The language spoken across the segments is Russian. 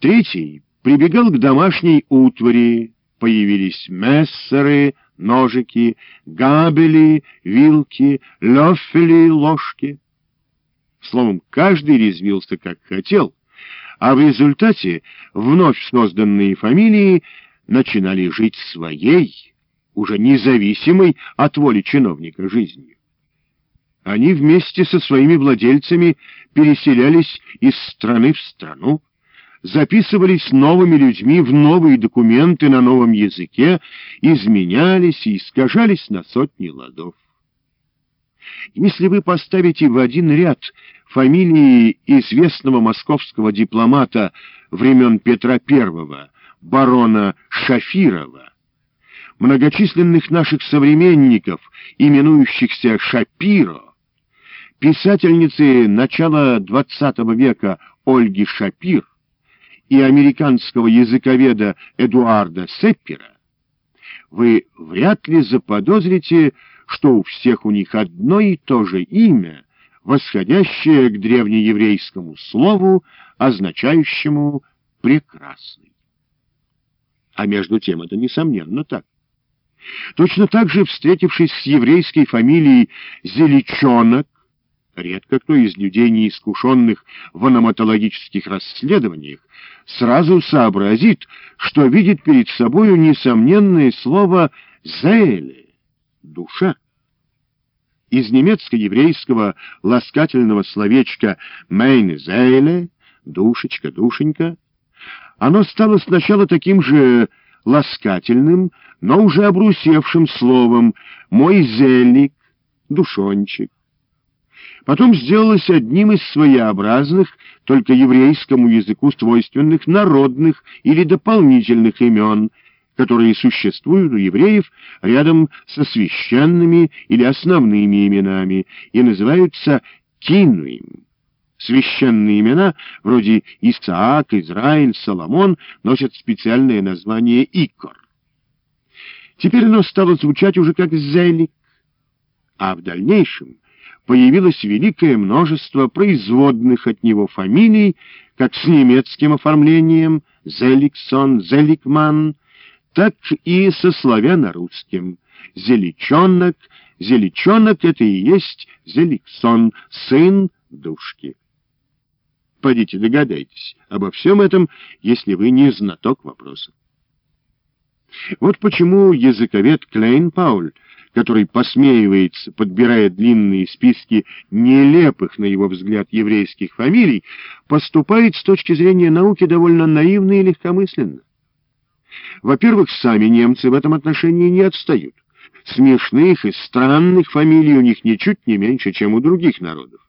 Третий прибегал к домашней утвари, появились мессеры, ножики, габели, вилки, лёфели, ложки. Словом, каждый резвился как хотел, а в результате вновь созданные фамилии начинали жить своей, уже независимой от воли чиновника жизнью. Они вместе со своими владельцами переселялись из страны в страну, записывались новыми людьми в новые документы на новом языке, изменялись и искажались на сотни ладов. Если вы поставите в один ряд фамилии известного московского дипломата времен Петра I, барона Шафирова, многочисленных наших современников, именующихся Шапиро, писательницы начала XX века Ольги Шапир и американского языковеда Эдуарда Сеппера, вы вряд ли заподозрите, что у всех у них одно и то же имя, восходящее к древнееврейскому слову, означающему «прекрасный». А между тем это несомненно так. Точно так же, встретившись с еврейской фамилией Зелечонок, редко кто из людей, неискушенных в аноматологических расследованиях, сразу сообразит, что видит перед собою несомненное слово «зейле» — «душа». Из немецко-еврейского ласкательного словечка «мейне зейле» — «душечка, душенька» оно стало сначала таким же ласкательным, но уже обрусевшим словом «мой зельник», «душончик». Потом сделалось одним из своеобразных, только еврейскому языку свойственных народных или дополнительных имен, которые существуют у евреев рядом со священными или основными именами и называются кинуим. Священные имена, вроде Исаак, Израиль, Соломон, носят специальное название Икор. Теперь оно стало звучать уже как Зелик, а в дальнейшем появилось великое множество производных от него фамилий, как с немецким оформлением Зеликсон, Зеликман, так и со славяно-русским Зеличонок, Зеличонок — это и есть Зеликсон, сын душки. Пойдите догадайтесь обо всем этом, если вы не знаток вопроса. Вот почему языковед Клейн Пауль, который посмеивается, подбирая длинные списки нелепых, на его взгляд, еврейских фамилий, поступает с точки зрения науки довольно наивно и легкомысленно. Во-первых, сами немцы в этом отношении не отстают. Смешных и странных фамилий у них ничуть не меньше, чем у других народов.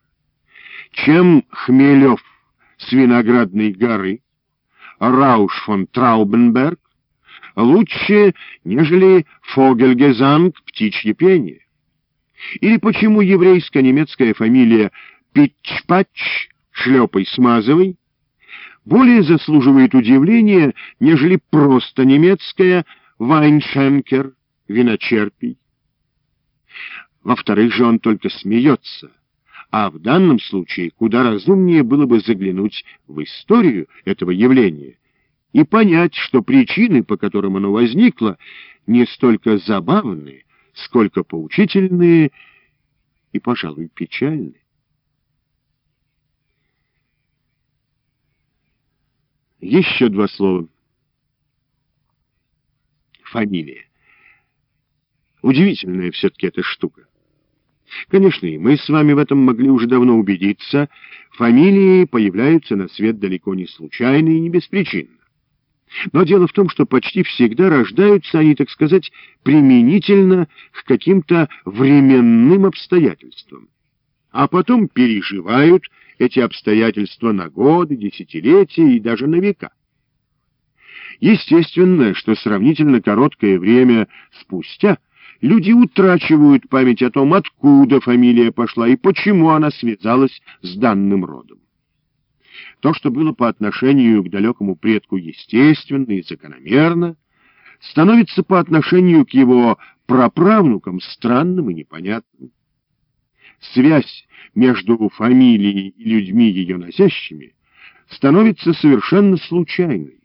Чем Хмелев с Виноградной горы, Рауш фон Траубенберг, лучше, нежели Фогельгезанг птичье пение? Или почему еврейско-немецкая фамилия Питчпач, шлепой смазывай, более заслуживает удивления, нежели просто немецкая Вайншенкер, виночерпий? Во-вторых же он только смеется, а в данном случае куда разумнее было бы заглянуть в историю этого явления и понять, что причины, по которым оно возникло, не столько забавные, сколько поучительные и, пожалуй, печальные. Еще два слова. Фамилия. Удивительная все-таки эта штука. Конечно, и мы с вами в этом могли уже давно убедиться. Фамилии появляются на свет далеко не случайно и не беспричинно. Но дело в том, что почти всегда рождаются они, так сказать, применительно к каким-то временным обстоятельствам, а потом переживают эти обстоятельства на годы, десятилетия и даже на века. Естественно, что сравнительно короткое время спустя люди утрачивают память о том, откуда фамилия пошла и почему она связалась с данным родом. То, что было по отношению к далекому предку естественно и закономерно, становится по отношению к его праправнукам странным и непонятным. Связь между фамилией и людьми ее носящими становится совершенно случайной.